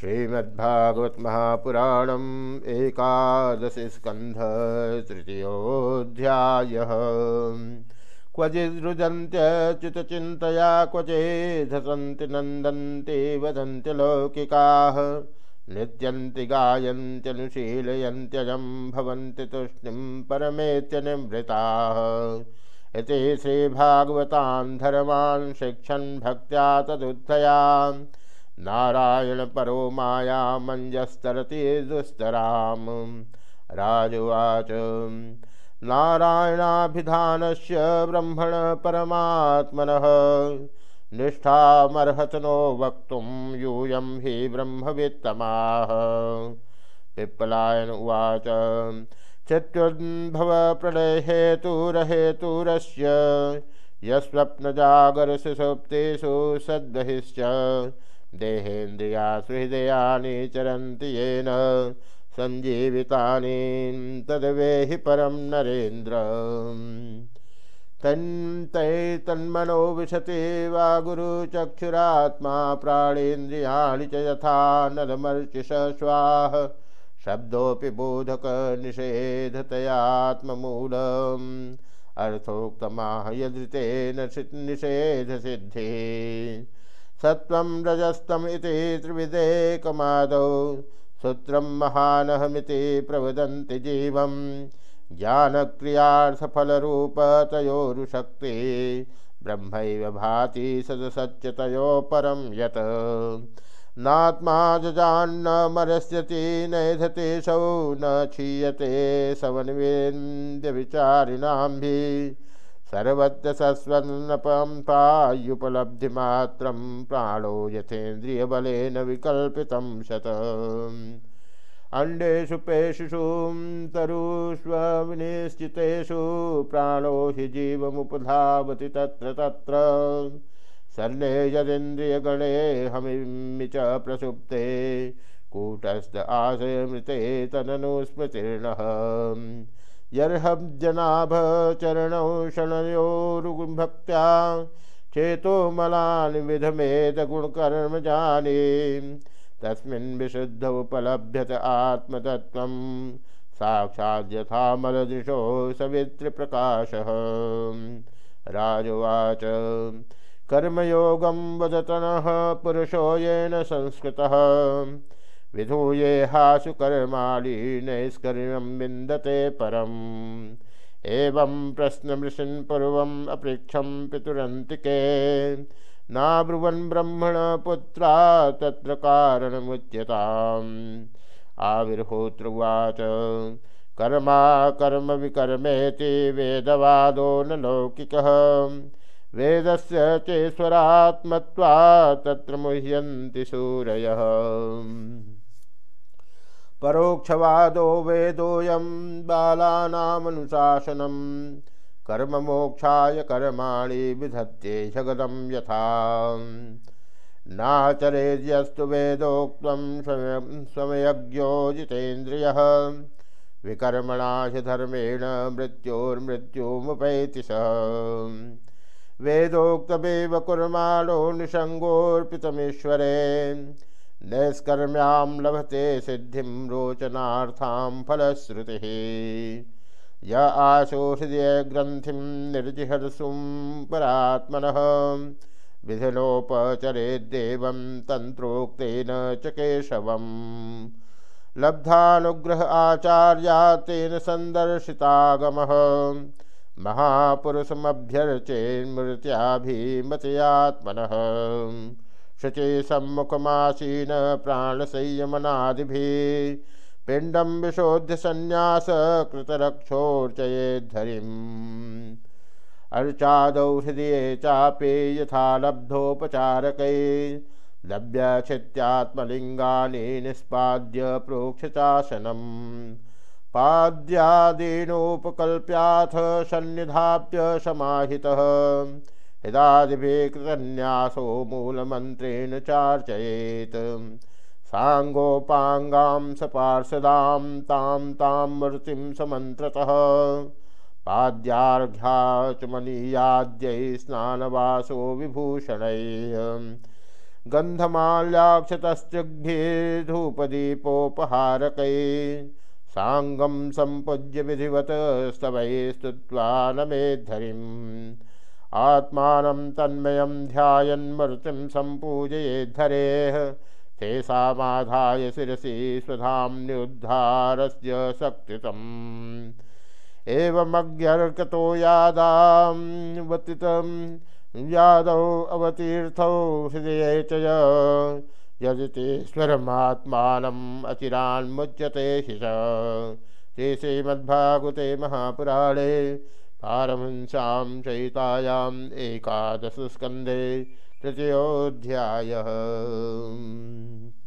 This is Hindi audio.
श्रीमद्भागवत महापुराणम एकादश स्कंध तृतीयोध्याय क्वचिदृजन्त्यच्युतचिन्तया क्वचेधसन्ति नन्दन्ति वदन्ति लौकिकाः। नृत्यन्ति गायन्त्यनुशीलयन्त्यजं भवन्ति तूष्णीं परमेत्यनिवृताः इति श्रीभागवतान् धर्मान् शिक्षन् भक्त्या तदुत्थयान् नारायण परो माया मंजस्तरती दुस्तराम। राजुवाच। नारायणाभिधानस्य ब्रह्मण परमात्मनः। निष्ठामर्हत नो वक्तुं यूयं हि ब्रह्मवित्तमाः। पिप्पलायन उवाच। चित्युद्भवप्रलयहेतुरहेतुरस्य यस्वप्नजागरसुसुप्तिषु सद्बहिश्च देहेन्द्रिया चरन्ति येन सञ्जीवितानि तद्वेहि परं नरेन्द्र। तन्मनो विशति वा गुरुचक्षुरात्मा प्राणेन्द्रियाणि च यथा नलमर्चिष स्वाह शब्दोऽपि बोधकनिषेधतयात्ममूलम् अर्थोक्तमाह यदृतेन निषेधसिद्धि। सत्वं रजस्तमिति त्रिविदेकमादौ सूत्रं महानहमिति प्रवदन्ति जीवं। ज्ञानक्रियार्थफलरूपतयोरुशक्ति। ब्रह्मैव भाति सदसच्यतयो परं यत्। नात्मा जजान्न मरस्यति नैधतेशौ न क्षीयते सवन्वेन्द्यविचारिणां भी सर्वत्र सस्वन्नपम्पायुपलब्धिमात्रं प्राणो यथेन्द्रियबलेन विकल्पितं शत। अण्डेषु पेषुषु तरुष्वनिश्चितेषु प्राणो हि जीवमुपधावति तत्र तत्र। सर्णे यदिन्द्रियगणे हमिमि च प्रसुप्ते कूटस्थ आशयमृते तननुस्मृतिर्णः यर्हब्जनाभचरणौ शणयोरुभक्त्या चेतोमलान् विधमेदगुणकर्मजाने तस्मिन् विशुद्ध उपलभ्यत आत्मतत्त्वं। साक्षात् यथामलदृशो सवित्रप्रकाशः। राजवाच, कर्मयोगं वदतनः पुरुषो येन संस्कृतः। विधूये हासु कर्माणि नैष्कर्म्यं विन्दते परम्। एवं प्रश्नमृषन् पूर्वम् अपृक्षं पितुरन्तिके। नाब्रुवन् ब्रह्मण पुत्रा तत्र कारणमुच्यताम्। आविर्होत्रुवाच कर्मा कर्म विकर्मेति वेदवादो न लौकिकः। वेदस्य चेश्वरात्मत्वा तत्र मुह्यन्ति सूरयः। परोक्षवादो वेदोऽयं बालानामनुशासनं कर्ममोक्षाय कर्माणि विधत्ते जगदं यथा। नाचरेद्यस्तु वेदोक्तं स्वमयज्ञो जितेन्द्रियः विकर्मणा च धर्मेण मृत्योर्मृत्युमुपैति स। वेदोक्तमेव कुर्माणो निषङ्गोऽर्पितमीश्वरे नैष्कर्म्यां लभते सिद्धिं रोचनार्थां फलश्रुतिः। य आशो हृदयग्रन्थिं निर्जिहर्षुं परात्मनः। विधिनोपचरेद्देवं तन्त्रोक्तेन च केशवम्। लब्धानुग्रह आचार्या तेन सन्दर्शितागमः। महापुरुषमभ्यर्चेन्मृत्याभिमतयात्मनः। शुचि सम्मुखमासीन प्राणसंयमनादिभिः। पिण्डं विशोध्य सन्न्यास कृतरक्षोर्चयेद्धरिम् अर्चादौ हृदये चापे यथा लब्धोपचारकै। लभ्यक्षित्यात्मलिङ्गानि निष्पाद्य प्रोक्षचासनम्। पाद्यादीनोपकल्प्याथ सन्निधाप्य समाहितः। हृदादिभिः कृतन्यासो मूलमन्त्रेण चार्चयेत्। साङ्गोपाङ्गां सपार्षदां तां तां मृतिं समन्त्रतः पाद्यार्घ्याचमनीयाद्यै स्नानवासो विभूषणैः। गन्धमाल्याक्षतस्तृग्भिर्धूपदीपोपहारकै साङ्गं सम्पूज्य विधिवत स्तवै स्तुत्वा नमेद्धरिम् आत्मानं तन्मयं ध्यायन्मरुतिं सम्पूजयेद्धरेः तेषामाधाय शिरसि स्वधाम्न्युद्धारस्य शक्तितम्। एवमज्ञर्कतो यादावतितं यादौ अवतीर्थौ हृदये च यदितेश्वरमात्मानम् अचिरान्मुच्यते शिष ते श्रीमद्भागुते महापुराणे पारमहंस्यां चयितायाम् एकादशस्कन्धे तृतीयोऽध्यायः।